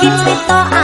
Wajib sito